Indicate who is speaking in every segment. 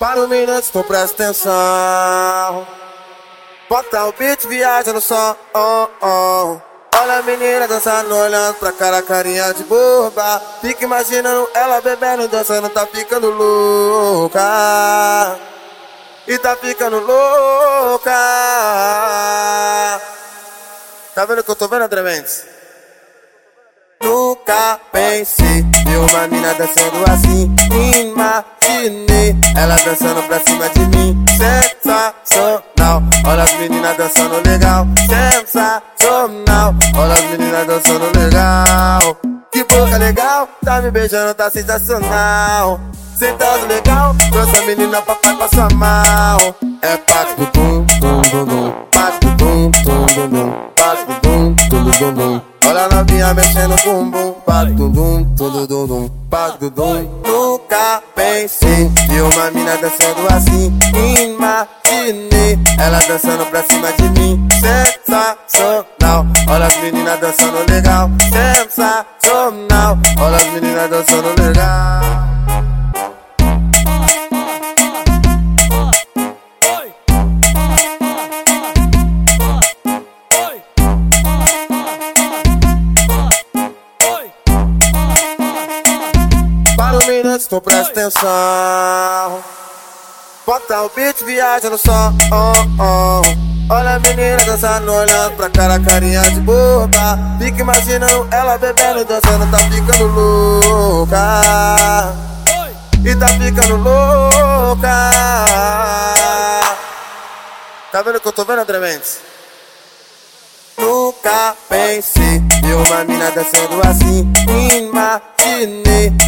Speaker 1: Para o minuto, tu presta atenção. Bota o beat, viaja no som. Oh, oh. Olha a menina dançando, olhando pra cara, carinha de boba. Fica imaginando ela bebendo, dançando, tá ficando louca. E tá ficando louca. Tá vendo que eu tô vendo, André? Nunca pensei ver uma mina dançando assim. Imaginei ela dançando pra cima de mim. Sensacional, olha as meninas dançando legal. Sensacional, olha as meninas dançando legal. Que boca legal, tá me beijando, tá sensacional. Sentado legal, trouxe a menina pra pai passar mal. É pacto, tum, tum, bumbum, pato dum, tudo dum dum, pato dum. Nunca pensei vi uma mina dançando assim. Imaginei ela dançando pra cima de mim. Sensacional, olha as meninas dançando legal. Sensacional, olha as meninas dançando legal. Para o minuto, tu presta atenção. Bota o beat, viaja no som. Oh, oh. Olha a menina dançando, olhando pra cara, carinha de boca. Fica imaginando ela bebendo, dançando, tá ficando louca. E tá ficando louca. Tá vendo que eu tô vendo, André Mendes? Nunca pensei ver uma mina dançando assim.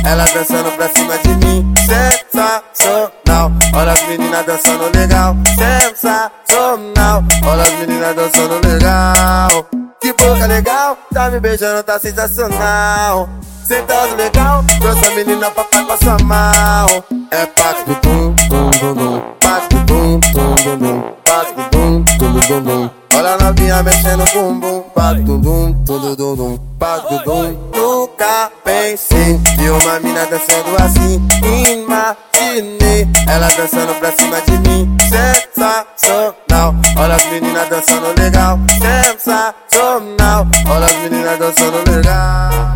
Speaker 1: Ela dançando pra cima de mim. Sensacional, olha as meninas dançando legal. Sensacional, olha as meninas dançando legal. Que boca legal, tá me beijando, tá sensacional. Sentado legal, trouxe a menina pra pai passar mal. É pacto, tum, tum, tum, tum. Pacto, tum, tum, tum, tum. Pacto, tum, tum, tum, tum. Olha a novinha mexendo o bumbum, pato dum, tudo dum dum, pato dum. Nunca pensei vi uma mina dançando assim. Imaginei ela dançando pra cima de mim. Sensacional, olha as meninas dançando legal. Sensacional, olha as meninas dançando legal.